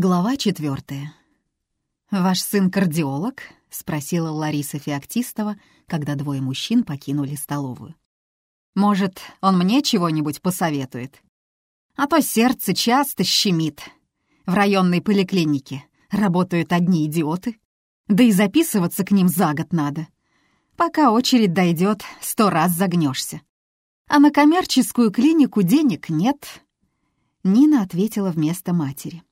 Глава четвертая. «Ваш сын кардиолог?» — спросила Лариса Феоктистова, когда двое мужчин покинули столовую. «Может, он мне чего-нибудь посоветует? А то сердце часто щемит. В районной поликлинике работают одни идиоты. Да и записываться к ним за год надо. Пока очередь дойдет, сто раз загнешься. А на коммерческую клинику денег нет». Нина ответила вместо матери.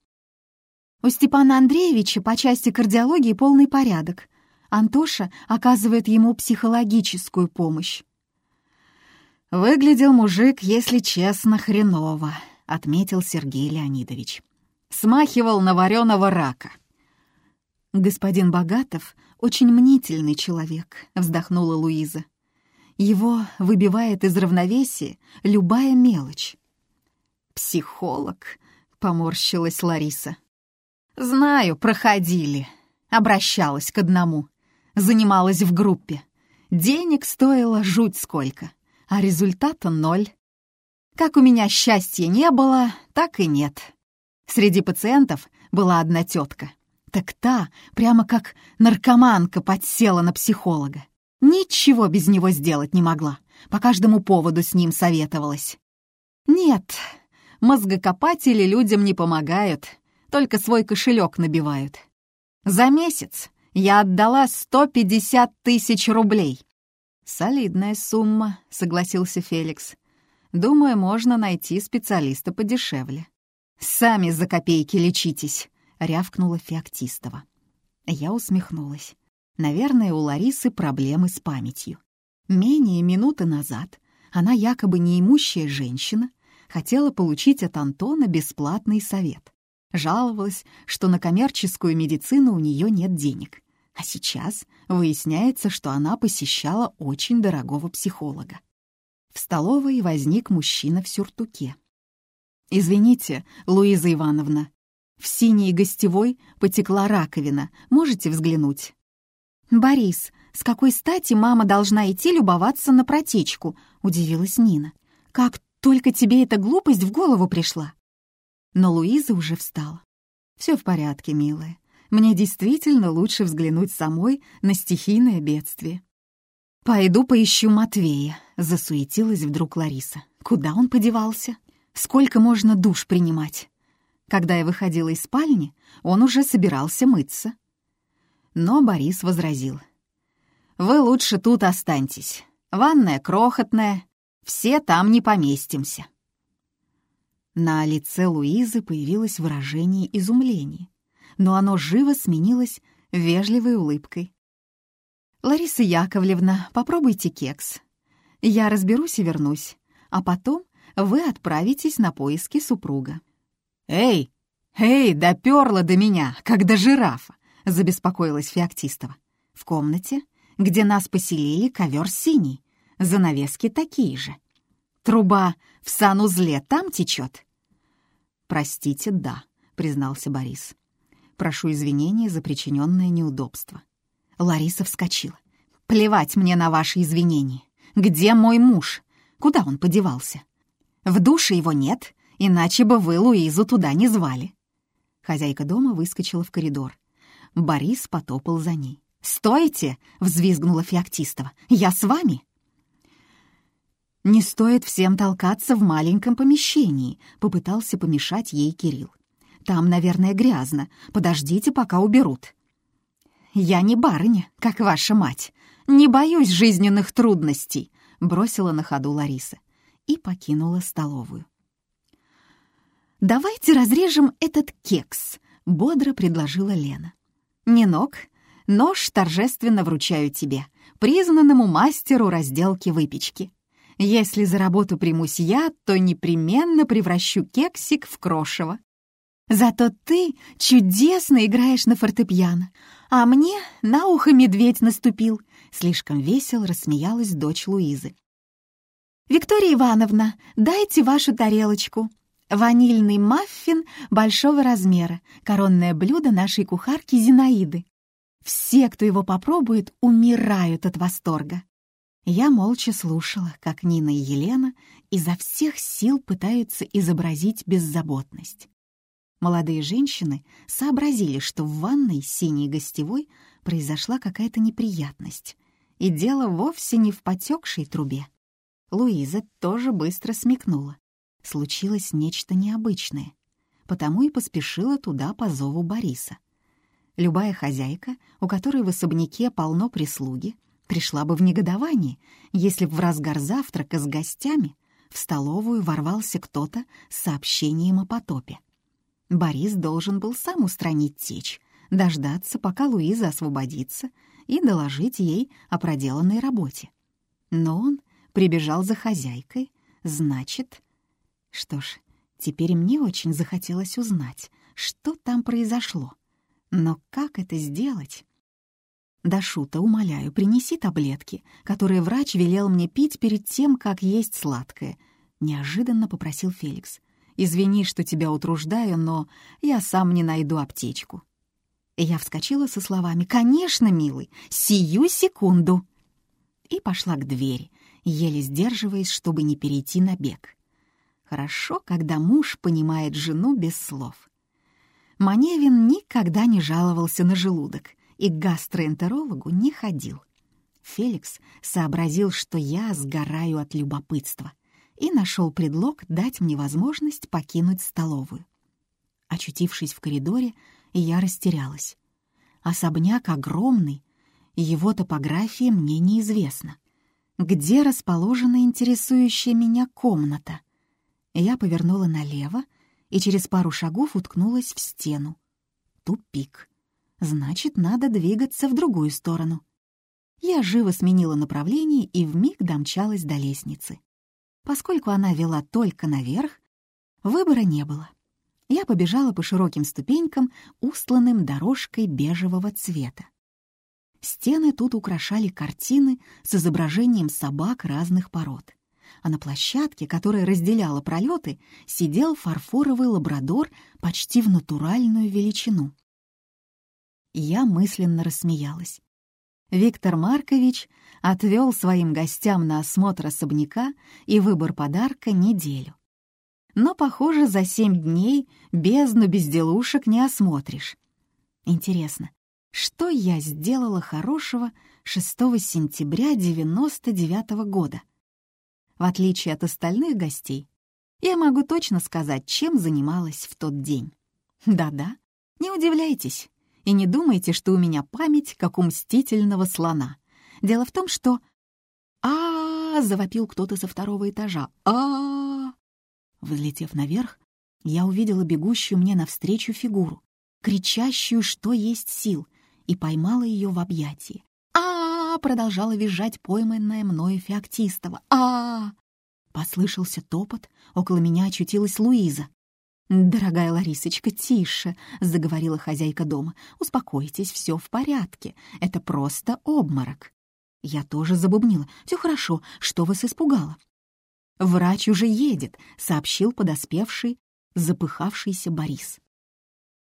У Степана Андреевича по части кардиологии полный порядок. Антоша оказывает ему психологическую помощь. «Выглядел мужик, если честно, хреново», — отметил Сергей Леонидович. «Смахивал на вареного рака». «Господин Богатов очень мнительный человек», — вздохнула Луиза. «Его выбивает из равновесия любая мелочь». «Психолог», — поморщилась Лариса. «Знаю, проходили». Обращалась к одному. Занималась в группе. Денег стоило жуть сколько, а результата ноль. Как у меня счастья не было, так и нет. Среди пациентов была одна тетка. Так та, прямо как наркоманка, подсела на психолога. Ничего без него сделать не могла. По каждому поводу с ним советовалась. Нет, мозгокопатели людям не помогают, только свой кошелек набивают. За месяц я отдала 150 тысяч рублей. «Солидная сумма», — согласился Феликс. «Думаю, можно найти специалиста подешевле». «Сами за копейки лечитесь», — рявкнула Феоктистова. Я усмехнулась. Наверное, у Ларисы проблемы с памятью. Менее минуты назад она якобы неимущая женщина хотела получить от Антона бесплатный совет. Жаловалась, что на коммерческую медицину у нее нет денег. А сейчас выясняется, что она посещала очень дорогого психолога. В столовой возник мужчина в сюртуке. «Извините, Луиза Ивановна, в синей гостевой потекла раковина. Можете взглянуть?» «Борис, с какой стати мама должна идти любоваться на протечку?» — удивилась Нина. «Как только тебе эта глупость в голову пришла?» Но Луиза уже встала. «Все в порядке, милая. Мне действительно лучше взглянуть самой на стихийное бедствие». «Пойду поищу Матвея», — засуетилась вдруг Лариса. «Куда он подевался? Сколько можно душ принимать?» Когда я выходила из спальни, он уже собирался мыться. Но Борис возразил. «Вы лучше тут останьтесь. Ванная крохотная, все там не поместимся». На лице Луизы появилось выражение изумления, но оно живо сменилось вежливой улыбкой. «Лариса Яковлевна, попробуйте кекс. Я разберусь и вернусь, а потом вы отправитесь на поиски супруга». «Эй, эй, доперла до меня, как до жирафа!» — забеспокоилась Феоктистова. «В комнате, где нас поселили, ковер синий, занавески такие же. Труба в санузле там течет?» «Простите, да», — признался Борис. «Прошу извинения за причиненное неудобство». Лариса вскочила. «Плевать мне на ваши извинения. Где мой муж? Куда он подевался? В душе его нет, иначе бы вы Луизу туда не звали». Хозяйка дома выскочила в коридор. Борис потопал за ней. «Стойте!» — взвизгнула Феоктистова. «Я с вами!» «Не стоит всем толкаться в маленьком помещении», — попытался помешать ей Кирилл. «Там, наверное, грязно. Подождите, пока уберут». «Я не барыня, как ваша мать. Не боюсь жизненных трудностей», — бросила на ходу Лариса и покинула столовую. «Давайте разрежем этот кекс», — бодро предложила Лена. «Нинок, нож торжественно вручаю тебе, признанному мастеру разделки выпечки. Если за работу примусь я, то непременно превращу кексик в крошево. Зато ты чудесно играешь на фортепиано, а мне на ухо медведь наступил. Слишком весело рассмеялась дочь Луизы. «Виктория Ивановна, дайте вашу тарелочку. Ванильный маффин большого размера, коронное блюдо нашей кухарки Зинаиды. Все, кто его попробует, умирают от восторга. Я молча слушала, как Нина и Елена изо всех сил пытаются изобразить беззаботность. Молодые женщины сообразили, что в ванной синей гостевой произошла какая-то неприятность, и дело вовсе не в потекшей трубе. Луиза тоже быстро смекнула. Случилось нечто необычное, потому и поспешила туда по зову Бориса. Любая хозяйка, у которой в особняке полно прислуги, пришла бы в негодование, если б в разгар завтрака с гостями в столовую ворвался кто-то с сообщением о потопе. Борис должен был сам устранить течь, дождаться, пока Луиза освободится, и доложить ей о проделанной работе. Но он прибежал за хозяйкой, значит... Что ж, теперь мне очень захотелось узнать, что там произошло. Но как это сделать? Дашута, умоляю, принеси таблетки, которые врач велел мне пить перед тем, как есть сладкое. Неожиданно попросил Феликс. Извини, что тебя утруждаю, но я сам не найду аптечку. Я вскочила со словами «Конечно, милый, сию секунду!» и пошла к двери, еле сдерживаясь, чтобы не перейти на бег. Хорошо, когда муж понимает жену без слов. Маневин никогда не жаловался на желудок и к гастроэнтерологу не ходил. Феликс сообразил, что я сгораю от любопытства, и нашел предлог дать мне возможность покинуть столовую. Очутившись в коридоре, я растерялась. Особняк огромный, и его топография мне неизвестна. Где расположена интересующая меня комната? Я повернула налево и через пару шагов уткнулась в стену. Тупик. Значит, надо двигаться в другую сторону. Я живо сменила направление и вмиг домчалась до лестницы. Поскольку она вела только наверх, выбора не было. Я побежала по широким ступенькам, устланным дорожкой бежевого цвета. Стены тут украшали картины с изображением собак разных пород а на площадке, которая разделяла пролеты, сидел фарфоровый лабрадор почти в натуральную величину. Я мысленно рассмеялась. Виктор Маркович отвел своим гостям на осмотр особняка и выбор подарка неделю. Но, похоже, за семь дней бездну безделушек не осмотришь. Интересно, что я сделала хорошего 6 сентября 99 -го года? В отличие от остальных гостей, я могу точно сказать, чем занималась в тот день. Да-да, не удивляйтесь и не думайте, что у меня память, как у мстительного слона. Дело в том, что... а, -а, -а завопил кто-то со второго этажа. а, -а, -а Взлетев наверх, я увидела бегущую мне навстречу фигуру, кричащую, что есть сил, и поймала ее в объятии продолжала визжать пойманная мною Феоктистова. а, Послышался топот, около меня очутилась Луиза. «Дорогая Ларисочка, тише!» — заговорила хозяйка дома. «Успокойтесь, все в порядке. Это просто обморок». Я тоже забубнила. «Все хорошо. Что вас испугало?» «Врач уже едет», — сообщил подоспевший, запыхавшийся Борис.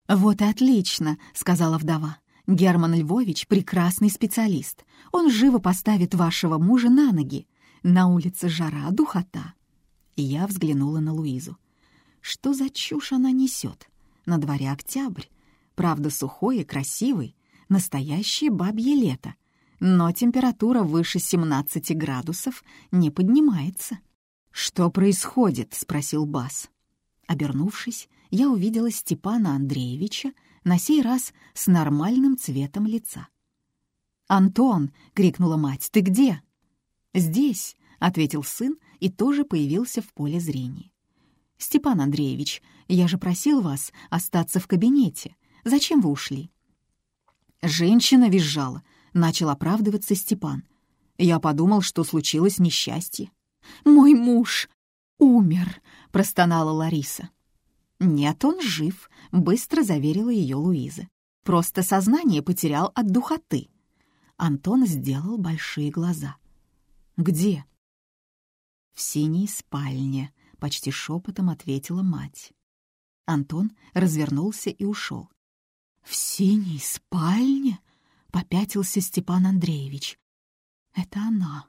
«Вот и отлично», — сказала вдова. Герман Львович — прекрасный специалист. Он живо поставит вашего мужа на ноги. На улице жара, духота». Я взглянула на Луизу. Что за чушь она несет? На дворе октябрь. Правда, сухой и красивый. Настоящее бабье лето. Но температура выше 17 градусов не поднимается. «Что происходит?» — спросил Бас. Обернувшись, я увидела Степана Андреевича, на сей раз с нормальным цветом лица. «Антон!» — крикнула мать. «Ты где?» «Здесь», — ответил сын и тоже появился в поле зрения. «Степан Андреевич, я же просил вас остаться в кабинете. Зачем вы ушли?» Женщина визжала, начал оправдываться Степан. Я подумал, что случилось несчастье. «Мой муж умер», — простонала Лариса. «Нет, он жив», — быстро заверила ее Луиза. «Просто сознание потерял от духоты». Антон сделал большие глаза. «Где?» «В синей спальне», — почти шепотом ответила мать. Антон развернулся и ушел. «В синей спальне?» — попятился Степан Андреевич. «Это она.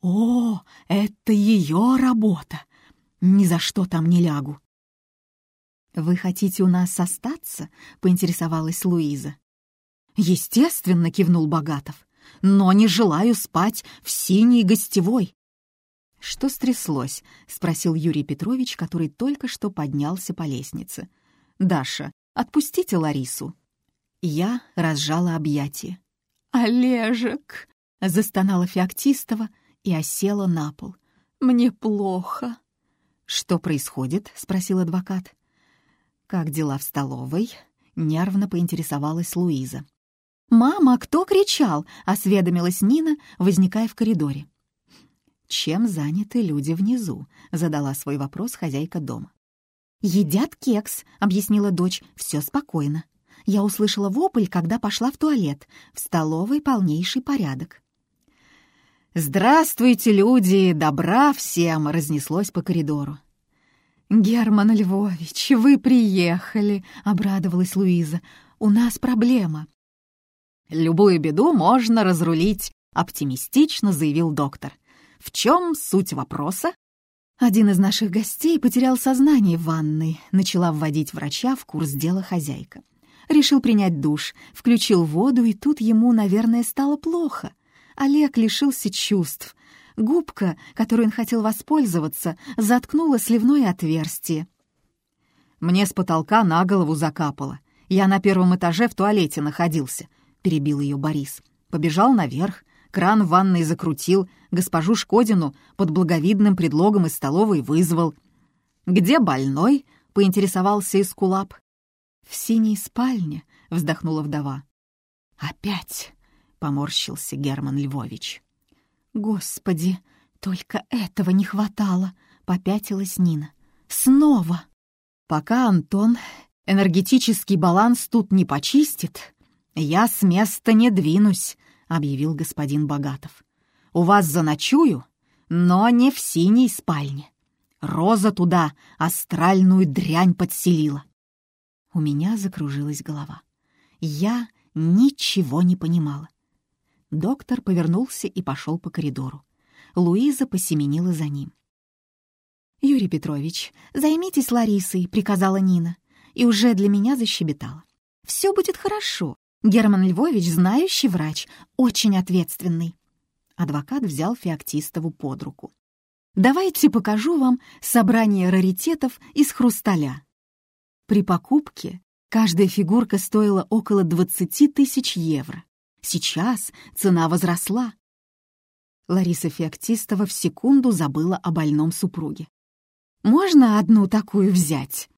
О, это ее работа! Ни за что там не лягу!» «Вы хотите у нас остаться?» — поинтересовалась Луиза. «Естественно», — кивнул Богатов, «но не желаю спать в синей гостевой». «Что стряслось?» — спросил Юрий Петрович, который только что поднялся по лестнице. «Даша, отпустите Ларису». Я разжала объятия. «Олежек!» — застонала Феоктистова и осела на пол. «Мне плохо». «Что происходит?» — спросил адвокат. «Как дела в столовой?» — нервно поинтересовалась Луиза. «Мама, кто кричал?» — осведомилась Нина, возникая в коридоре. «Чем заняты люди внизу?» — задала свой вопрос хозяйка дома. «Едят кекс», — объяснила дочь, — «все спокойно». Я услышала вопль, когда пошла в туалет. В столовой полнейший порядок. «Здравствуйте, люди! Добра всем!» — разнеслось по коридору. «Герман Львович, вы приехали!» — обрадовалась Луиза. «У нас проблема. «Любую беду можно разрулить», — оптимистично заявил доктор. «В чем суть вопроса?» Один из наших гостей потерял сознание в ванной, начала вводить врача в курс дела хозяйка. Решил принять душ, включил воду, и тут ему, наверное, стало плохо. Олег лишился чувств. Губка, которой он хотел воспользоваться, заткнула сливное отверстие. Мне с потолка на голову закапало. Я на первом этаже в туалете находился. — перебил ее Борис. Побежал наверх, кран в ванной закрутил, госпожу Шкодину под благовидным предлогом из столовой вызвал. «Где больной?» — поинтересовался Искулап. «В синей спальне», — вздохнула вдова. «Опять!» — поморщился Герман Львович. «Господи, только этого не хватало!» — попятилась Нина. «Снова!» «Пока Антон энергетический баланс тут не почистит, «Я с места не двинусь», — объявил господин Богатов. «У вас заночую, но не в синей спальне. Роза туда астральную дрянь подселила». У меня закружилась голова. Я ничего не понимала. Доктор повернулся и пошел по коридору. Луиза посеменила за ним. «Юрий Петрович, займитесь Ларисой», — приказала Нина, и уже для меня защебетала. «Все будет хорошо. Герман Львович — знающий врач, очень ответственный. Адвокат взял Феоктистову под руку. «Давайте покажу вам собрание раритетов из хрусталя». При покупке каждая фигурка стоила около 20 тысяч евро. Сейчас цена возросла. Лариса Феоктистова в секунду забыла о больном супруге. «Можно одну такую взять?»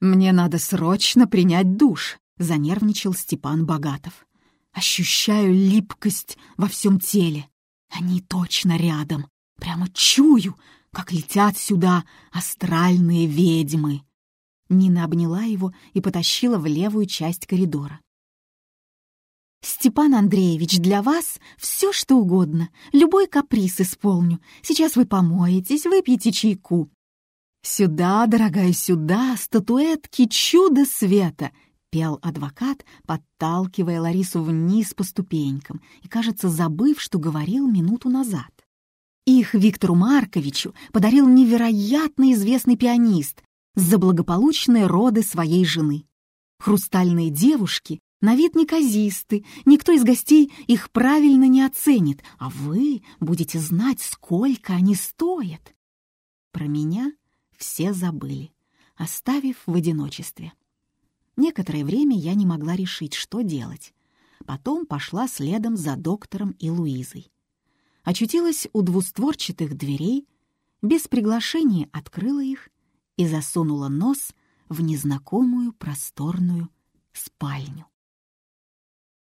«Мне надо срочно принять душ», — занервничал Степан Богатов. «Ощущаю липкость во всем теле. Они точно рядом. Прямо чую, как летят сюда астральные ведьмы». Нина обняла его и потащила в левую часть коридора. «Степан Андреевич, для вас все, что угодно. Любой каприз исполню. Сейчас вы помоетесь, выпьете чайку». «Сюда, дорогая, сюда, статуэтки чудо света!» — пел адвокат, подталкивая Ларису вниз по ступенькам и, кажется, забыв, что говорил минуту назад. Их Виктору Марковичу подарил невероятно известный пианист за благополучные роды своей жены. Хрустальные девушки на вид неказисты, никто из гостей их правильно не оценит, а вы будете знать, сколько они стоят. Про меня все забыли, оставив в одиночестве. Некоторое время я не могла решить, что делать. Потом пошла следом за доктором и Луизой. Очутилась у двустворчатых дверей, без приглашения открыла их и засунула нос в незнакомую просторную спальню.